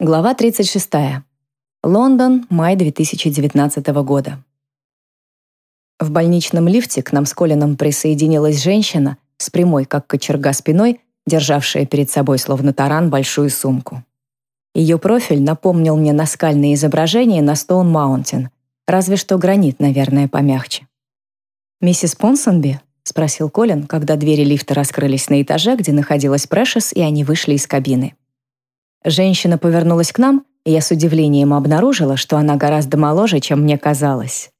Глава 36. Лондон, май 2019 года. В больничном лифте к нам с Колином присоединилась женщина с прямой, как кочерга, спиной, державшая перед собой, словно таран, большую сумку. Ее профиль напомнил мне наскальные изображения на Стоун Маунтин, разве что гранит, наверное, помягче. «Миссис Понсонби?» — спросил Колин, когда двери лифта раскрылись на этаже, где находилась Прэшес, и они вышли из кабины. Женщина повернулась к нам, и я с удивлением обнаружила, что она гораздо моложе, чем мне казалось.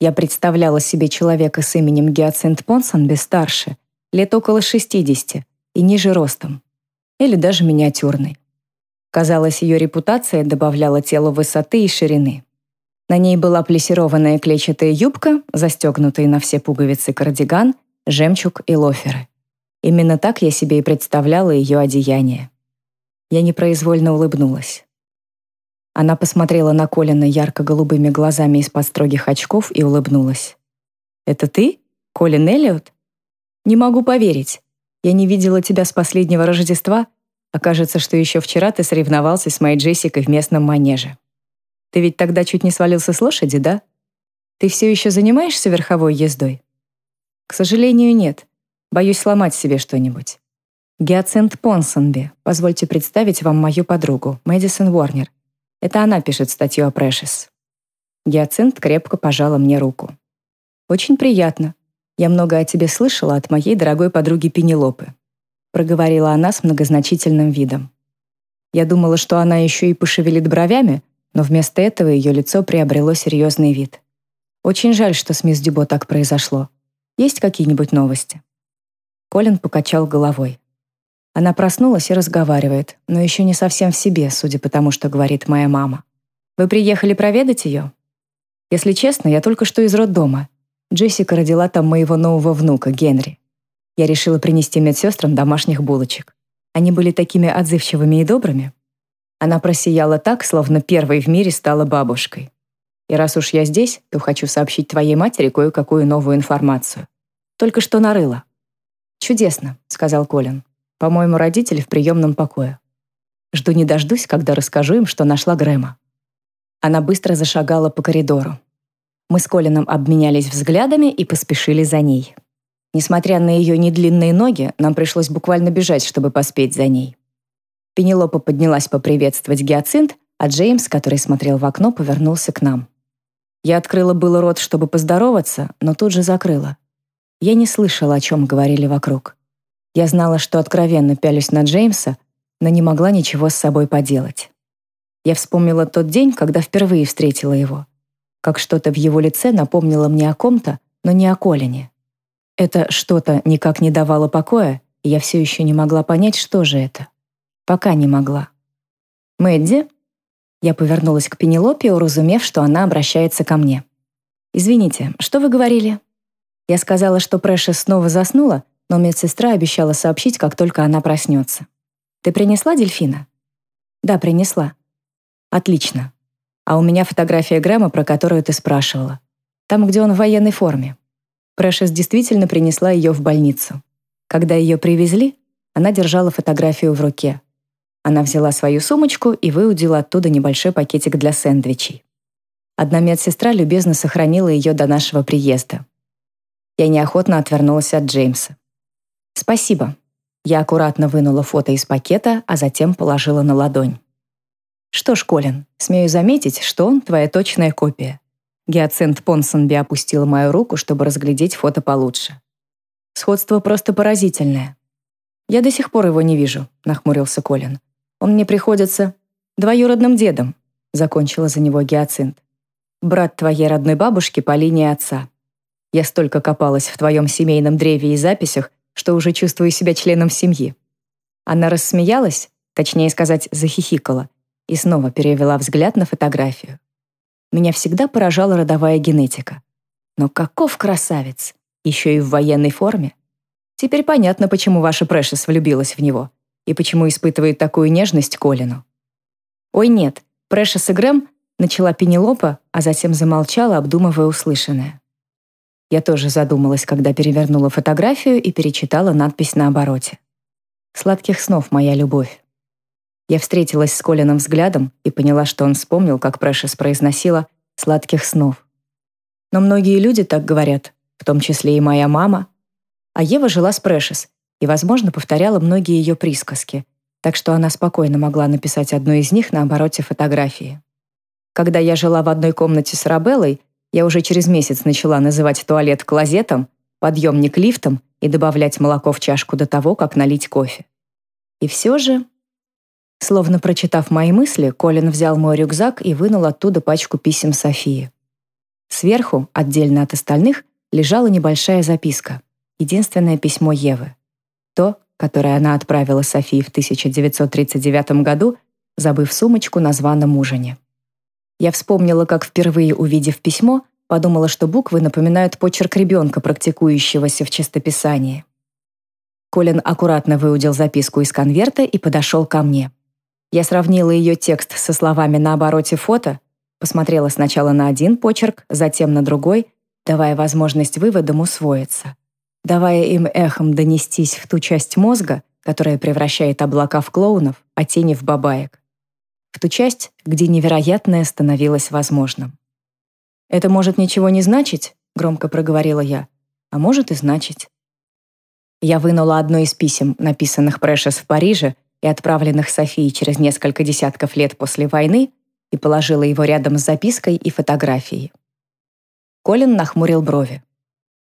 Я представляла себе человека с именем Гиацинт Понсонби старше, лет около 60 и ниже ростом. Или даже миниатюрной. Казалось, ее репутация добавляла телу высоты и ширины. На ней была плессированная клетчатая юбка, застегнутый на все пуговицы кардиган, жемчуг и лоферы. Именно так я себе и представляла ее одеяние. Я непроизвольно улыбнулась. Она посмотрела на Колина ярко-голубыми глазами из-под строгих очков и улыбнулась. «Это ты? Колин Эллиот? Не могу поверить. Я не видела тебя с последнего Рождества, а кажется, что еще вчера ты соревновался с моей Джессикой в местном манеже. Ты ведь тогда чуть не свалился с лошади, да? Ты все еще занимаешься верховой ездой?» «К сожалению, нет. Боюсь сломать себе что-нибудь. Гиацинт Понсонби. Позвольте представить вам мою подругу, Мэдисон Уорнер. Это она пишет статью о Прэшес. Гиацинт крепко пожала мне руку. «Очень приятно. Я много о тебе слышала от моей дорогой подруги Пенелопы», проговорила она с многозначительным видом. Я думала, что она еще и пошевелит бровями, но вместо этого ее лицо приобрело серьезный вид. Очень жаль, что с мисс Дюбо так произошло. Есть какие-нибудь новости?» Колин покачал головой. Она проснулась и разговаривает, но еще не совсем в себе, судя по тому, что говорит моя мама. «Вы приехали проведать ее?» «Если честно, я только что из роддома. Джессика родила там моего нового внука, Генри. Я решила принести медсестрам домашних булочек. Они были такими отзывчивыми и добрыми». Она просияла так, словно первой в мире стала бабушкой. «И раз уж я здесь, то хочу сообщить твоей матери кое-какую новую информацию. Только что нарыла». «Чудесно», — сказал Колин. По-моему, родители в приемном покое. Жду не дождусь, когда расскажу им, что нашла Грэма. Она быстро зашагала по коридору. Мы с Колином обменялись взглядами и поспешили за ней. Несмотря на ее недлинные ноги, нам пришлось буквально бежать, чтобы поспеть за ней. Пенелопа поднялась поприветствовать Гиацинт, а Джеймс, который смотрел в окно, повернулся к нам. Я открыла было рот, чтобы поздороваться, но тут же закрыла. Я не слышала, о чем говорили вокруг. Я знала, что откровенно пялюсь на Джеймса, но не могла ничего с собой поделать. Я вспомнила тот день, когда впервые встретила его. Как что-то в его лице напомнило мне о ком-то, но не о Колине. Это что-то никак не давало покоя, и я все еще не могла понять, что же это. Пока не могла. «Мэдди?» Я повернулась к Пенелопе, уразумев, что она обращается ко мне. «Извините, что вы говорили?» Я сказала, что Прэша снова заснула, но медсестра обещала сообщить, как только она проснется. «Ты принесла дельфина?» «Да, принесла». «Отлично. А у меня фотография Грэма, про которую ты спрашивала. Там, где он в военной форме». Прэшес действительно принесла ее в больницу. Когда ее привезли, она держала фотографию в руке. Она взяла свою сумочку и выудила оттуда небольшой пакетик для сэндвичей. Одна медсестра любезно сохранила ее до нашего приезда. Я неохотно отвернулась от Джеймса. «Спасибо». Я аккуратно вынула фото из пакета, а затем положила на ладонь. «Что ж, Колин, смею заметить, что он твоя точная копия». Гиацинт Понсонби опустила мою руку, чтобы разглядеть фото получше. «Сходство просто поразительное». «Я до сих пор его не вижу», — нахмурился Колин. «Он мне приходится двоюродным дедом», — закончила за него Гиацинт. «Брат твоей родной бабушки по линии отца. Я столько копалась в твоем семейном древе и записях, что уже чувствую себя членом семьи. Она рассмеялась, точнее сказать, захихикала, и снова перевела взгляд на фотографию. Меня всегда поражала родовая генетика. Но каков красавец! Еще и в военной форме. Теперь понятно, почему ваша Прэшес влюбилась в него и почему испытывает такую нежность Колину. «Ой, нет, Прэшес и Грэм», — начала Пенелопа, а затем замолчала, обдумывая услышанное. Я тоже задумалась, когда перевернула фотографию и перечитала надпись на обороте. «Сладких снов, моя любовь». Я встретилась с Колином взглядом и поняла, что он вспомнил, как Прэшес произносила «сладких снов». Но многие люди так говорят, в том числе и моя мама. А Ева жила с Прэшес и, возможно, повторяла многие ее присказки, так что она спокойно могла написать одну из них на обороте фотографии. Когда я жила в одной комнате с Рабеллой, я уже через месяц начала называть туалет клозетом, подъемник лифтом и добавлять молоко в чашку до того, как налить кофе. И все же... Словно прочитав мои мысли, Колин взял мой рюкзак и вынул оттуда пачку писем Софии. Сверху, отдельно от остальных, лежала небольшая записка. Единственное письмо Евы. То, которое она отправила Софии в 1939 году, забыв сумочку на званом ужине. Я вспомнила, как впервые увидев письмо, подумала, что буквы напоминают почерк ребенка, практикующегося в чистописании. Колин аккуратно выудил записку из конверта и подошел ко мне. Я сравнила ее текст со словами на обороте фото, посмотрела сначала на один почерк, затем на другой, давая возможность выводам усвоиться давая им эхом донестись в ту часть мозга, которая превращает облака в клоунов, а тени в бабаек. В ту часть, где невероятное становилось возможным. «Это может ничего не значить», — громко проговорила я, «а может и значить». Я вынула одно из писем, написанных Прэшес в Париже и отправленных Софии через несколько десятков лет после войны, и положила его рядом с запиской и фотографией. Колин нахмурил брови.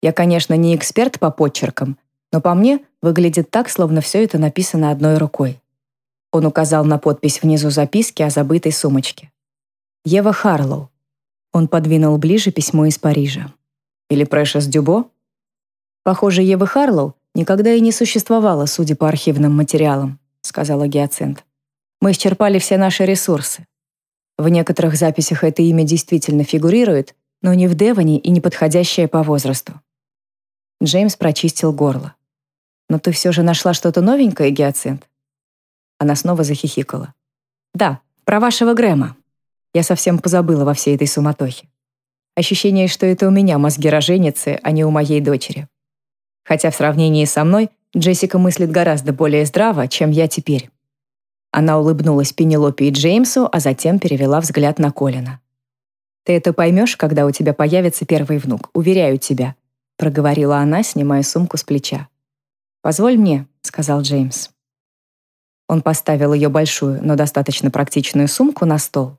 Я, конечно, не эксперт по подчеркам, но по мне выглядит так, словно все это написано одной рукой. Он указал на подпись внизу записки о забытой сумочке. Ева Харлоу. Он подвинул ближе письмо из Парижа. Или Прэшес Дюбо? Похоже, Евы Харлоу никогда и не существовало, судя по архивным материалам, сказала Гиацинт. Мы исчерпали все наши ресурсы. В некоторых записях это имя действительно фигурирует, но не в Девоне и не подходящее по возрасту. Джеймс прочистил горло. «Но ты все же нашла что-то новенькое, Гиацинт?» Она снова захихикала. «Да, про вашего Грэма. Я совсем позабыла во всей этой суматохе. Ощущение, что это у меня мозги роженицы, а не у моей дочери. Хотя в сравнении со мной Джессика мыслит гораздо более здраво, чем я теперь». Она улыбнулась Пенелопе и Джеймсу, а затем перевела взгляд на Колина. «Ты это поймешь, когда у тебя появится первый внук, уверяю тебя проговорила она, снимая сумку с плеча. «Позволь мне», — сказал Джеймс. Он поставил ее большую, но достаточно практичную сумку на стол.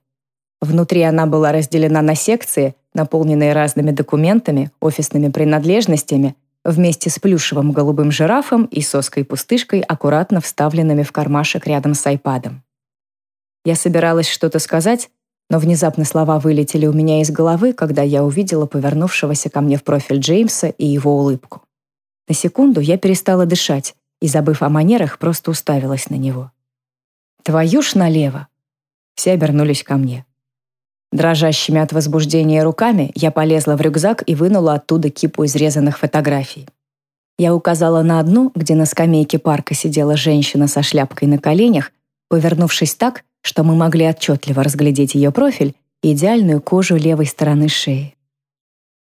Внутри она была разделена на секции, наполненные разными документами, офисными принадлежностями, вместе с плюшевым голубым жирафом и соской-пустышкой, аккуратно вставленными в кармашек рядом с айпадом. Я собиралась что-то сказать, но внезапно слова вылетели у меня из головы, когда я увидела повернувшегося ко мне в профиль Джеймса и его улыбку. На секунду я перестала дышать и, забыв о манерах, просто уставилась на него. «Твою ж налево!» Все обернулись ко мне. Дрожащими от возбуждения руками я полезла в рюкзак и вынула оттуда кипу изрезанных фотографий. Я указала на одну, где на скамейке парка сидела женщина со шляпкой на коленях, повернувшись так, что мы могли отчетливо разглядеть ее профиль и идеальную кожу левой стороны шеи.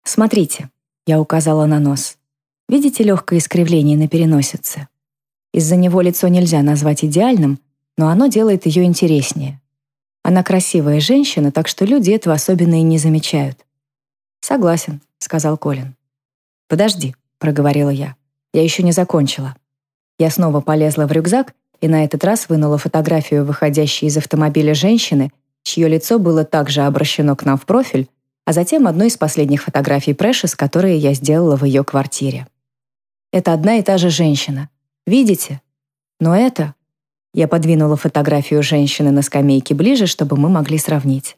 «Смотрите», — я указала на нос. «Видите легкое искривление на переносице? Из-за него лицо нельзя назвать идеальным, но оно делает ее интереснее. Она красивая женщина, так что люди этого особенно и не замечают». «Согласен», — сказал Колин. «Подожди», — проговорила я. «Я еще не закончила». Я снова полезла в рюкзак и на этот раз вынула фотографию выходящей из автомобиля женщины, чье лицо было также обращено к нам в профиль, а затем одну из последних фотографий Прэшес, которые я сделала в ее квартире. Это одна и та же женщина. Видите? Но это... Я подвинула фотографию женщины на скамейке ближе, чтобы мы могли сравнить.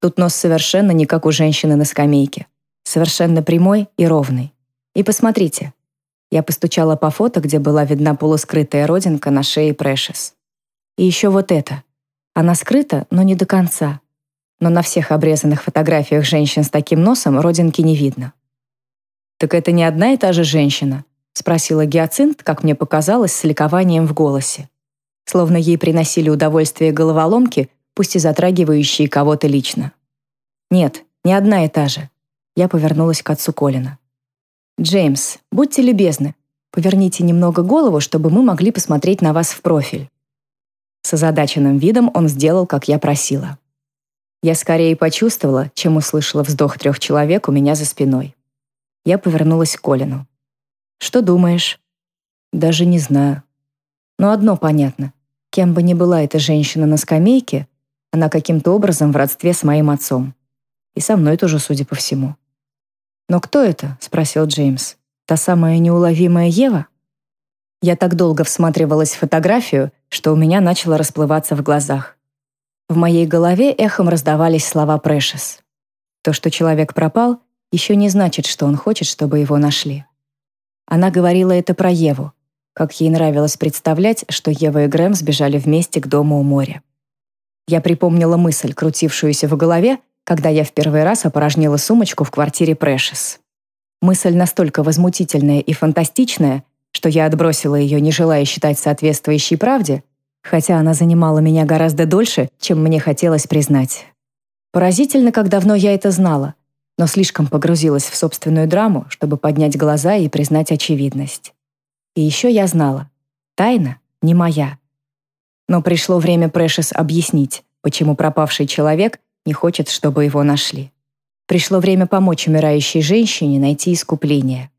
Тут нос совершенно не как у женщины на скамейке. Совершенно прямой и ровный. И посмотрите, я постучала по фото, где была видна полускрытая родинка на шее Прэшес. И еще вот это. Она скрыта, но не до конца. Но на всех обрезанных фотографиях женщин с таким носом родинки не видно. «Так это не одна и та же женщина?» — спросила Гиацинт, как мне показалось, с ликованием в голосе. Словно ей приносили удовольствие головоломки, пусть и затрагивающие кого-то лично. «Нет, не одна и та же». Я повернулась к отцу Колина. «Джеймс, будьте любезны, поверните немного голову, чтобы мы могли посмотреть на вас в профиль». С озадаченным видом он сделал, как я просила. Я скорее почувствовала, чем услышала вздох трех человек у меня за спиной. Я повернулась к Колину. «Что думаешь?» «Даже не знаю. Но одно понятно. Кем бы ни была эта женщина на скамейке, она каким-то образом в родстве с моим отцом. И со мной тоже, судя по всему. «Но кто это?» — спросил Джеймс. «Та самая неуловимая Ева?» Я так долго всматривалась в фотографию, что у меня начало расплываться в глазах. В моей голове эхом раздавались слова Прэшес. То, что человек пропал, еще не значит, что он хочет, чтобы его нашли. Она говорила это про Еву, как ей нравилось представлять, что Ева и Грэм сбежали вместе к дому у моря. Я припомнила мысль, крутившуюся в голове, когда я в первый раз опорожнила сумочку в квартире Прэшес. Мысль настолько возмутительная и фантастичная, что я отбросила ее, не желая считать соответствующей правде, хотя она занимала меня гораздо дольше, чем мне хотелось признать. Поразительно, как давно я это знала, но слишком погрузилась в собственную драму, чтобы поднять глаза и признать очевидность. И еще я знала, тайна не моя. Но пришло время Прэшес объяснить, почему пропавший человек не хочет, чтобы его нашли. Пришло время помочь умирающей женщине найти искупление.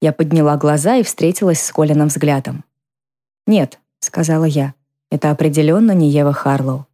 Я подняла глаза и встретилась с Колином взглядом. «Нет», — сказала я, — «это определенно не Ева Харлоу».